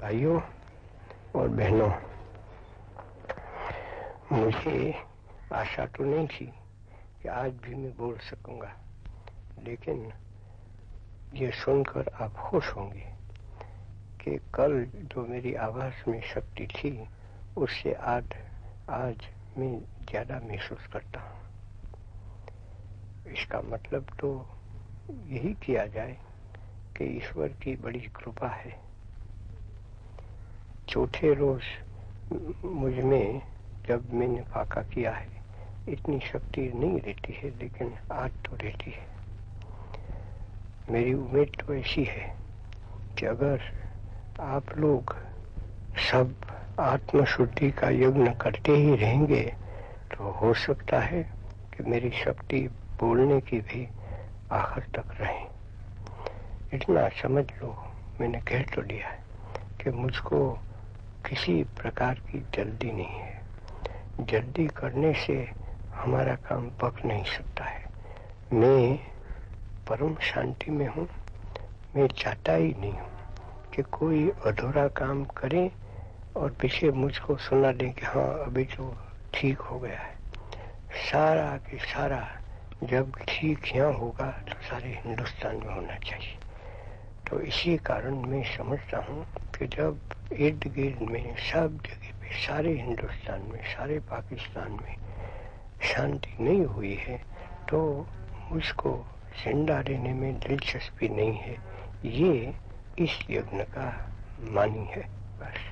भाइयों और बहनों, मुझे आशा तो नहीं थी कि आज भी मैं बोल सकूँगा, लेकिन ये सुनकर आप खुश होंगे कि कल जो मेरी आवाज़ में शक्ति थी, उससे आज आज मैं ज़्यादा महसूस करता हूँ। इसका मतलब तो यही किया जाए कि ईश्वर की बड़ी कृपा है। चौथे रोज मुझमें जब मैंने फाका किया है, इतनी शक्ति नहीं रहती है, लेकिन आज तो रहती है। मेरी उम्मीद तो ऐसी है कि अगर आप लोग सब आत्मशुद्धि का यज्ञ करते ही रहेंगे तो हो सकता है कि मेरी शक्ति बोलने की भी आखिर तक रहे। इतना समझ लो, मैंने कह तो लिया है कि मुझको किसी प्रकार की जल्दी नहीं है। जल्दी करने से हमारा काम पक नहीं सकता है। मैं परम शांति में हूँ। मैं चाहता ही नहीं हूँ कि कोई अधूरा काम करे और पीछे मुझको सुना दे कि हाँ अभी तो ठीक हो गया है। सारा के सारा जब ठीक यहाँ होगा तो सारे हिंदुस्तान में होना चाहिए। तो इसी कारण मैं समझता हूँ कि जब इर्द गिर्द में, सब जगह पे, सारे हिंदुस्तान में, सारे पाकिस्तान में शांति नहीं हुई है तो उसको ज़िंदा देने में दिलचस्पी नहीं है। ये इस यज्ञ का मानी है, बस।